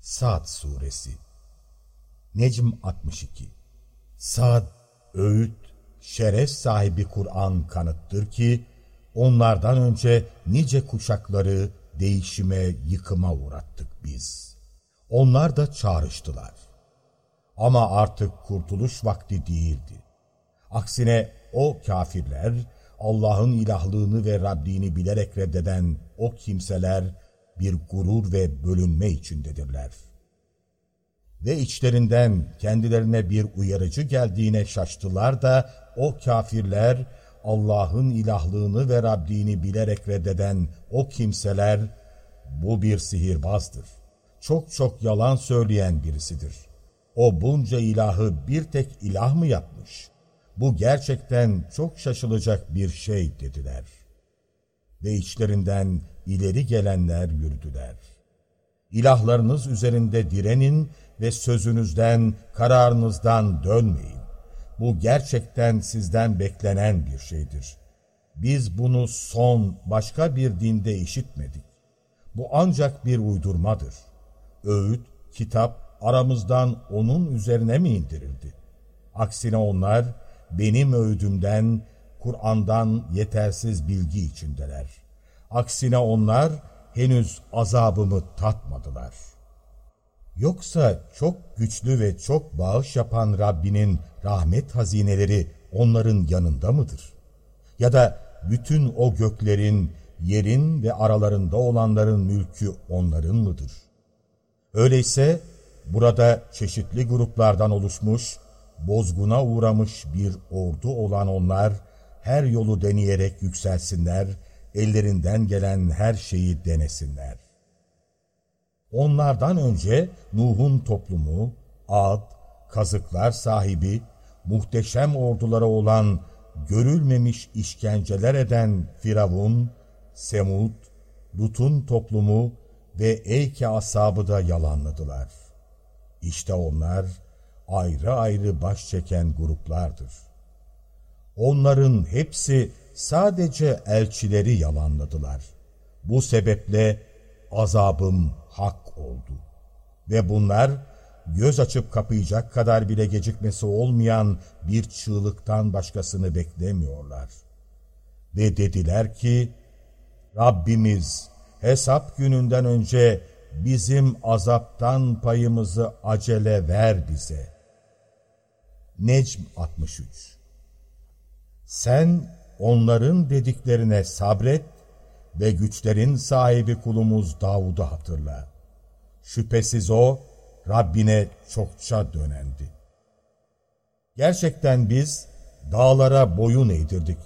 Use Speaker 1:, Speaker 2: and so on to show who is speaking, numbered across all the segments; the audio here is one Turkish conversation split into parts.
Speaker 1: Sad Suresi Necm 62 Sad, öğüt, şeref sahibi Kur'an kanıttır ki, onlardan önce nice kuşakları değişime, yıkıma uğrattık biz. Onlar da çağrıştılar. Ama artık kurtuluş vakti değildi. Aksine o kafirler, Allah'ın ilahlığını ve Rabbini bilerek reddeden o kimseler, bir gurur ve bölünme içindedirler. Ve içlerinden kendilerine bir uyarıcı geldiğine şaştılar da o kafirler Allah'ın ilahlığını ve Rabbini bilerek reddeden o kimseler bu bir sihirbazdır. Çok çok yalan söyleyen birisidir. O bunca ilahı bir tek ilah mı yapmış? Bu gerçekten çok şaşılacak bir şey dediler. Ve içlerinden ileri gelenler yürüdüler. İlahlarınız üzerinde direnin ve sözünüzden, kararınızdan dönmeyin. Bu gerçekten sizden beklenen bir şeydir. Biz bunu son başka bir dinde işitmedik. Bu ancak bir uydurmadır. Öğüt, kitap aramızdan onun üzerine mi indirildi? Aksine onlar benim öğüdümden, Kur'an'dan yetersiz bilgi içindeler. Aksine onlar henüz azabımı tatmadılar. Yoksa çok güçlü ve çok bağış yapan Rabbinin rahmet hazineleri onların yanında mıdır? Ya da bütün o göklerin, yerin ve aralarında olanların mülkü onların mıdır? Öyleyse burada çeşitli gruplardan oluşmuş, bozguna uğramış bir ordu olan onlar, her yolu deneyerek yükselsinler ellerinden gelen her şeyi denesinler. Onlardan önce Nuh'un toplumu, Ad, kazıklar sahibi, muhteşem ordulara olan görülmemiş işkenceler eden Firavun, Semud, Lut'un toplumu ve Eyke asabı da yalanladılar. İşte onlar ayrı ayrı baş çeken gruplardır. Onların hepsi sadece elçileri yalanladılar. Bu sebeple azabım hak oldu. Ve bunlar göz açıp kapayacak kadar bile gecikmesi olmayan bir çığlıktan başkasını beklemiyorlar. Ve dediler ki, Rabbimiz hesap gününden önce bizim azaptan payımızı acele ver bize. Necm 63 Sen onların dediklerine sabret ve güçlerin sahibi kulumuz Davud'u hatırla. Şüphesiz o, Rabbine çokça dönendi. Gerçekten biz dağlara boyun eğdirdik.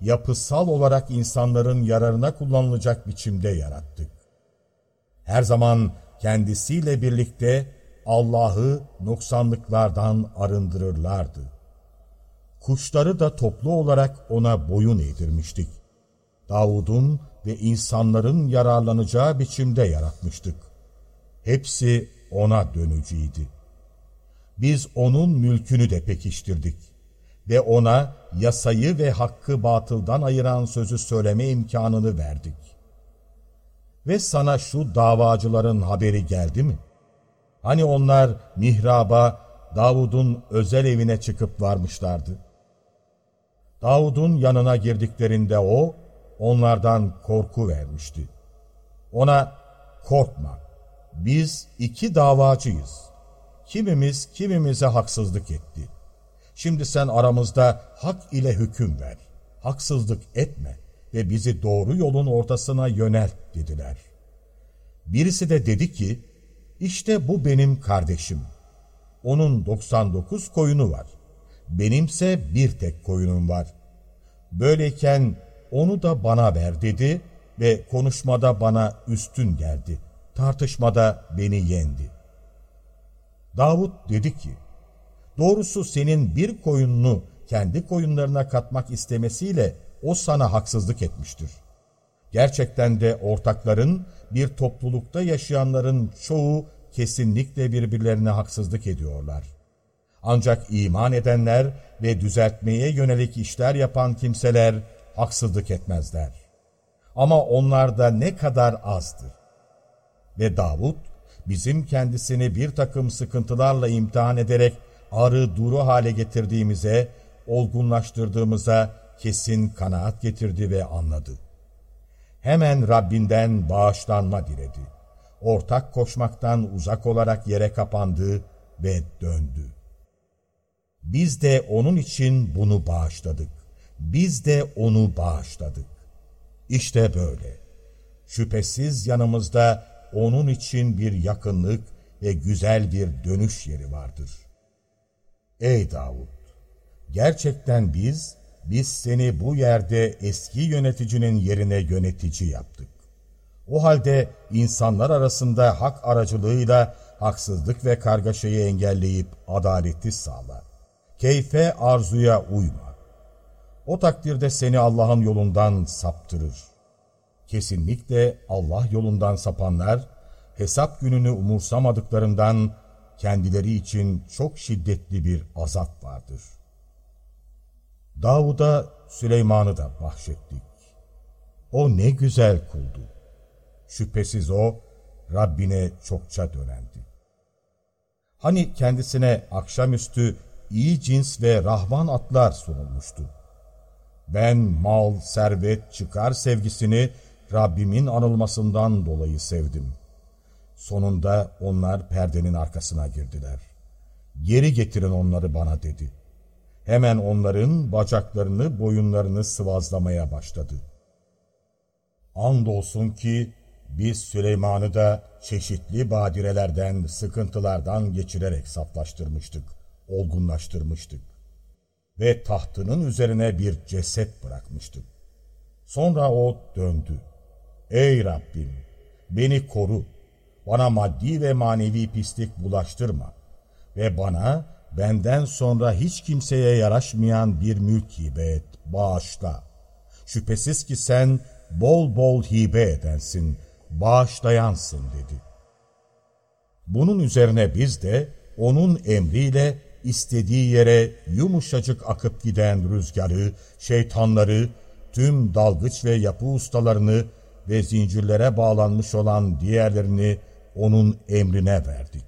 Speaker 1: Yapısal olarak insanların yararına kullanılacak biçimde yarattık. Her zaman kendisiyle birlikte Allah'ı noksanlıklardan arındırırlardı. Kuşları da toplu olarak ona boyun eğdirmiştik. Davud'un ve insanların yararlanacağı biçimde yaratmıştık. Hepsi ona dönücüydü. Biz onun mülkünü de pekiştirdik ve ona yasayı ve hakkı batıldan ayıran sözü söyleme imkanını verdik. Ve sana şu davacıların haberi geldi mi? Hani onlar mihraba, Davud'un özel evine çıkıp varmışlardı. Davud'un yanına girdiklerinde o, onlardan korku vermişti. Ona, korkma, biz iki davacıyız. Kimimiz kimimize haksızlık etti. Şimdi sen aramızda hak ile hüküm ver. Haksızlık etme ve bizi doğru yolun ortasına yönelt dediler. Birisi de dedi ki, işte bu benim kardeşim. Onun 99 koyunu var benimse bir tek koyunum var. Böyleyken onu da bana ver dedi ve konuşmada bana üstün geldi. Tartışmada beni yendi. Davut dedi ki, doğrusu senin bir koyununu kendi koyunlarına katmak istemesiyle o sana haksızlık etmiştir. Gerçekten de ortakların bir toplulukta yaşayanların çoğu kesinlikle birbirlerine haksızlık ediyorlar. Ancak iman edenler ve düzeltmeye yönelik işler yapan kimseler haksızlık etmezler. Ama onlar da ne kadar azdır. Ve Davud bizim kendisini bir takım sıkıntılarla imtihan ederek arı duru hale getirdiğimize, olgunlaştırdığımıza kesin kanaat getirdi ve anladı. Hemen Rabbinden bağışlanma diledi. Ortak koşmaktan uzak olarak yere kapandı ve döndü. Biz de onun için bunu bağışladık. Biz de onu bağışladık. İşte böyle. Şüphesiz yanımızda onun için bir yakınlık ve güzel bir dönüş yeri vardır. Ey Davud! Gerçekten biz, biz seni bu yerde eski yöneticinin yerine yönetici yaptık. O halde insanlar arasında hak aracılığıyla haksızlık ve kargaşayı engelleyip adaleti sağla. Keyfe arzuya uyma. O takdirde seni Allah'ın yolundan saptırır. Kesinlikle Allah yolundan sapanlar, hesap gününü umursamadıklarından kendileri için çok şiddetli bir azap vardır. Davud'a Süleyman'ı da bahşettik. O ne güzel kuldu. Şüphesiz o, Rabbine çokça dönendi. Hani kendisine akşamüstü iyi cins ve rahvan atlar sunulmuştu. Ben mal, servet, çıkar sevgisini Rabbimin anılmasından dolayı sevdim. Sonunda onlar perdenin arkasına girdiler. Geri getirin onları bana dedi. Hemen onların bacaklarını, boyunlarını sıvazlamaya başladı. Andolsun ki biz Süleyman'ı da çeşitli badirelerden, sıkıntılardan geçirerek saflaştırmıştık, olgunlaştırmıştık. Ve tahtının üzerine bir ceset bırakmıştık. Sonra o döndü. Ey Rabbim! Beni koru. Bana maddi ve manevi pislik bulaştırma. Ve bana benden sonra hiç kimseye yaraşmayan bir mülk hibe et, bağışla. Şüphesiz ki sen bol bol hibe edensin, bağışlayansın dedi. Bunun üzerine biz de onun emriyle istediği yere yumuşacık akıp giden rüzgarı, şeytanları, tüm dalgıç ve yapı ustalarını ve zincirlere bağlanmış olan diğerlerini onun emrine verdik.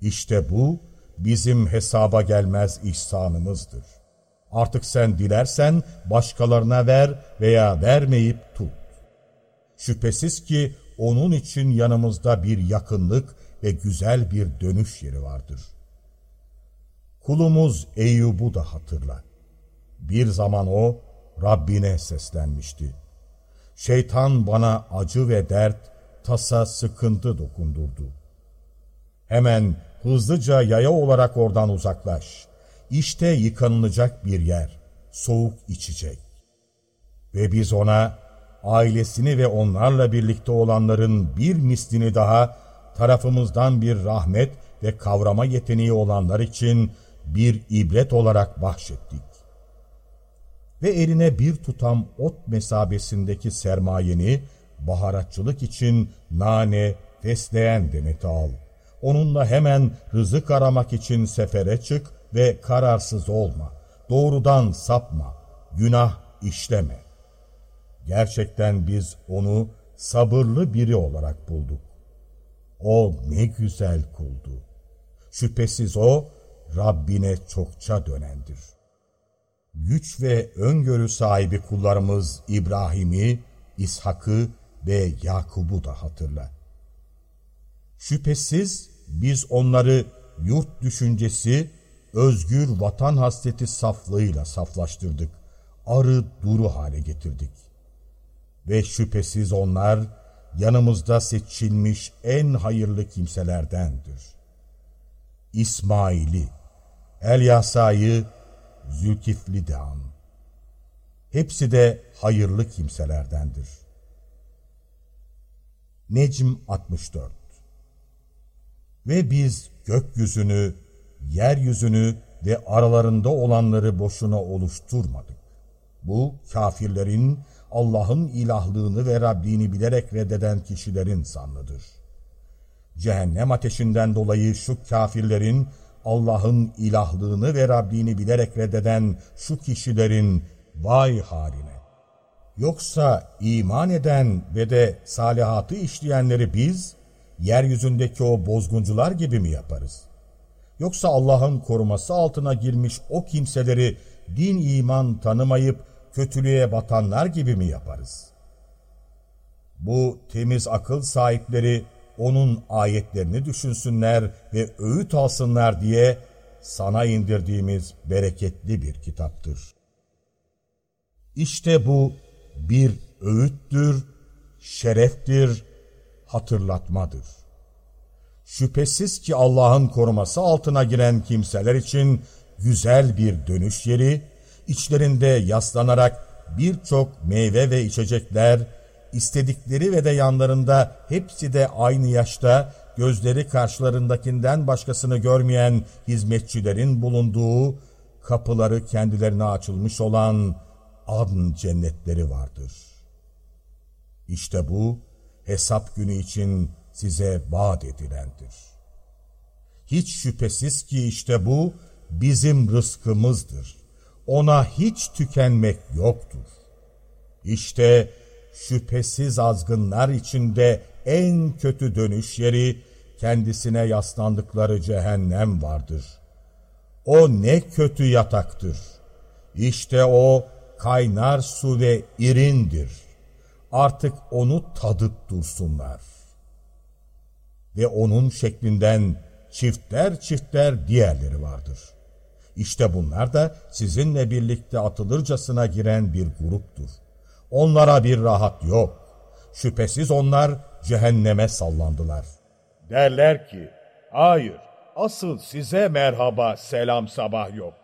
Speaker 1: İşte bu bizim hesaba gelmez ihsanımızdır. Artık sen dilersen başkalarına ver veya vermeyip tut. Şüphesiz ki onun için yanımızda bir yakınlık ve güzel bir dönüş yeri vardır. Kulumuz Eyyub'u da hatırla. Bir zaman o Rabbine seslenmişti. Şeytan bana acı ve dert, tasa, sıkıntı dokundurdu. Hemen hızlıca yaya olarak oradan uzaklaş. İşte yıkanılacak bir yer, soğuk içecek. Ve biz ona ailesini ve onlarla birlikte olanların bir mislini daha tarafımızdan bir rahmet ve kavrama yeteneği olanlar için bir ibret olarak bahşettik. Ve eline bir tutam ot mesabesindeki sermayeni baharatçılık için nane, fesleğen demeti al. Onunla hemen rızık aramak için sefere çık ve kararsız olma. Doğrudan sapma, günah işleme. Gerçekten biz onu sabırlı biri olarak bulduk. O ne güzel kuldu. Şüphesiz o Rabbine çokça dönendir. Güç ve öngörü sahibi kullarımız İbrahim'i, İshak'ı ve Yakub'u da hatırla. Şüphesiz biz onları yurt düşüncesi, özgür vatan hasreti saflığıyla saflaştırdık. Arı duru hale getirdik. Ve şüphesiz onlar yanımızda seçilmiş en hayırlı kimselerdendir. İsmail'i, Elyasa'yı, Zülkifli de an. Hepsi de hayırlı kimselerdendir. Necm 64 Ve biz gökyüzünü, yeryüzünü ve aralarında olanları boşuna oluşturmadık. Bu kafirlerin Allah'ın ilahlığını ve Rabbini bilerek reddeden kişilerin zannıdır. Cehennem ateşinden dolayı şu kafirlerin Allah'ın ilahlığını ve Rabbini bilerek reddeden şu kişilerin vay haline. Yoksa iman eden ve de salihatı işleyenleri biz, yeryüzündeki o bozguncular gibi mi yaparız? Yoksa Allah'ın koruması altına girmiş o kimseleri din iman tanımayıp kötülüğe batanlar gibi mi yaparız? Bu temiz akıl sahipleri onun ayetlerini düşünsünler ve öğüt alsınlar diye sana indirdiğimiz bereketli bir kitaptır. İşte bu bir öğüttür, şereftir, hatırlatmadır. Şüphesiz ki Allah'ın koruması altına giren kimseler için güzel bir dönüş yeri, içlerinde yaslanarak birçok meyve ve içecekler, istedikleri ve de yanlarında hepsi de aynı yaşta gözleri karşılarındakinden başkasını görmeyen hizmetçilerin bulunduğu, kapıları kendilerine açılmış olan adn cennetleri vardır. İşte bu, hesap günü için size vaat edilendir. Hiç şüphesiz ki işte bu, bizim rızkımızdır. Ona hiç tükenmek yoktur. İşte şüphesiz azgınlar içinde en kötü dönüş yeri kendisine yaslandıkları cehennem vardır. O ne kötü yataktır. İşte o kaynar su ve irindir. Artık onu tadıp dursunlar. Ve onun şeklinden çiftler çiftler diğerleri vardır. İşte bunlar da sizinle birlikte atılırcasına giren bir gruptur. Onlara bir rahat yok. Şüphesiz onlar cehenneme sallandılar.
Speaker 2: Derler ki, hayır, asıl size merhaba, selam sabah yok.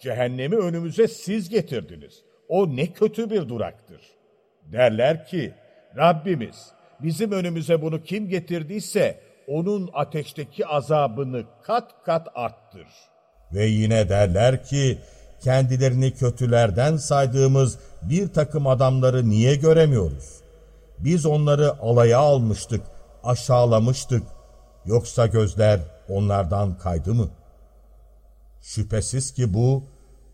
Speaker 2: Cehennemi önümüze siz getirdiniz. O ne kötü bir duraktır. Derler ki, Rabbimiz, bizim önümüze bunu kim getirdiyse, onun ateşteki azabını kat kat arttır.
Speaker 1: Ve yine derler ki, kendilerini kötülerden saydığımız bir takım adamları niye göremiyoruz? Biz onları alaya almıştık, aşağılamıştık. Yoksa gözler onlardan kaydı mı? Şüphesiz ki bu,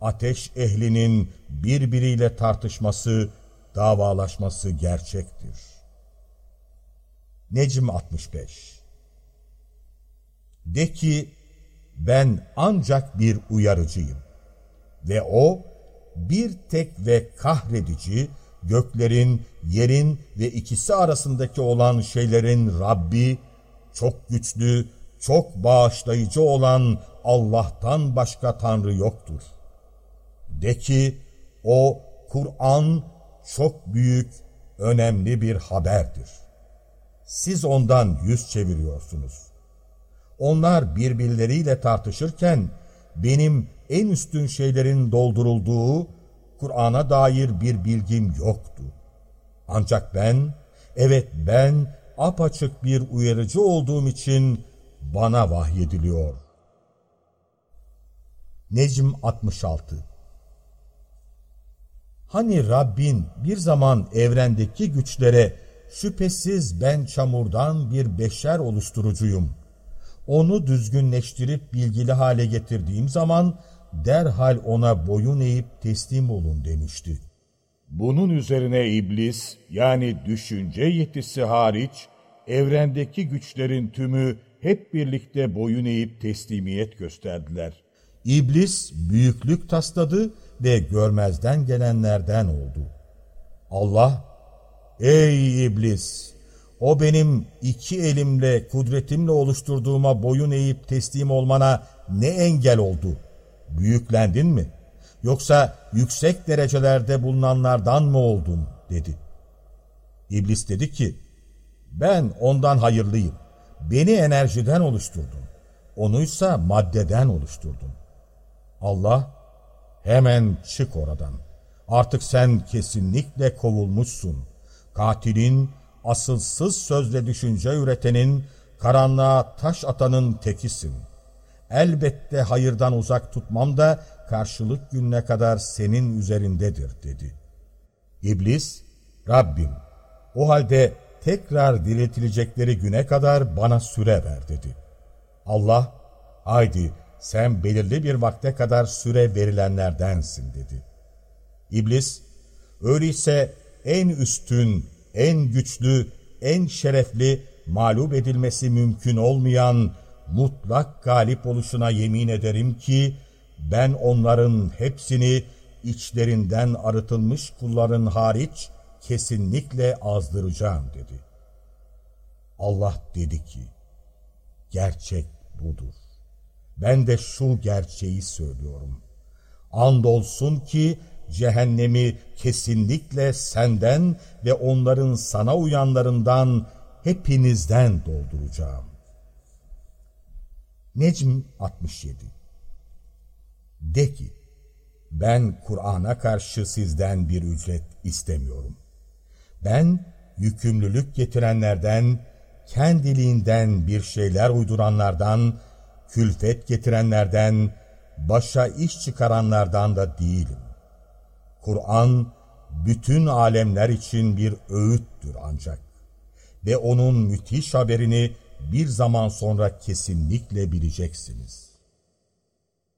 Speaker 1: ateş ehlinin birbiriyle tartışması, davalaşması gerçektir. Necm 65 De ki, ben ancak bir uyarıcıyım. Ve o, bir tek ve kahredici, göklerin, yerin ve ikisi arasındaki olan şeylerin Rabbi, çok güçlü, çok bağışlayıcı olan Allah'tan başka Tanrı yoktur. De ki, o Kur'an çok büyük, önemli bir haberdir. Siz ondan yüz çeviriyorsunuz. Onlar birbirleriyle tartışırken, benim en üstün şeylerin doldurulduğu Kur'an'a dair bir bilgim yoktu. Ancak ben, evet ben apaçık bir uyarıcı olduğum için bana vahyediliyor. Necm 66 Hani Rabbin bir zaman evrendeki güçlere şüphesiz ben çamurdan bir beşer oluşturucuyum. Onu düzgünleştirip bilgili hale getirdiğim zaman derhal ona boyun eğip teslim olun demişti.
Speaker 2: Bunun üzerine iblis yani düşünce yetisi hariç evrendeki güçlerin tümü hep birlikte boyun eğip teslimiyet gösterdiler.
Speaker 1: İblis büyüklük tasladı ve görmezden gelenlerden oldu. Allah, ey iblis! O benim iki elimle, kudretimle oluşturduğuma boyun eğip teslim olmana ne engel oldu? Büyüklendin mi? Yoksa yüksek derecelerde bulunanlardan mı oldun? dedi. İblis dedi ki, ben ondan hayırlıyım. Beni enerjiden oluşturdun. Onuysa maddeden oluşturdun. Allah, hemen çık oradan. Artık sen kesinlikle kovulmuşsun. Katilin, asılsız sözle düşünce üretenin, karanlığa taş atanın tekisin. Elbette hayırdan uzak tutmam da karşılık gününe kadar senin üzerindedir dedi. İblis, Rabbim o halde tekrar diriltilecekleri güne kadar bana süre ver dedi. Allah, haydi sen belirli bir vakte kadar süre verilenlerdensin dedi. İblis, öyleyse en üstün, en güçlü, en şerefli mağlup edilmesi mümkün olmayan mutlak galip oluşuna yemin ederim ki, ben onların hepsini içlerinden arıtılmış kulların hariç kesinlikle azdıracağım dedi. Allah dedi ki, gerçek budur. Ben de şu gerçeği söylüyorum. Andolsun ki cehennemi kesinlikle senden ve onların sana uyanlarından hepinizden dolduracağım. Necm 67 De ki, ben Kur'an'a karşı sizden bir ücret istemiyorum. Ben yükümlülük getirenlerden, kendiliğinden bir şeyler uyduranlardan, külfet getirenlerden, başa iş çıkaranlardan da değilim. Kur'an, bütün alemler için bir öğüttür ancak. Ve onun müthiş haberini bir zaman sonra kesinlikle bileceksiniz.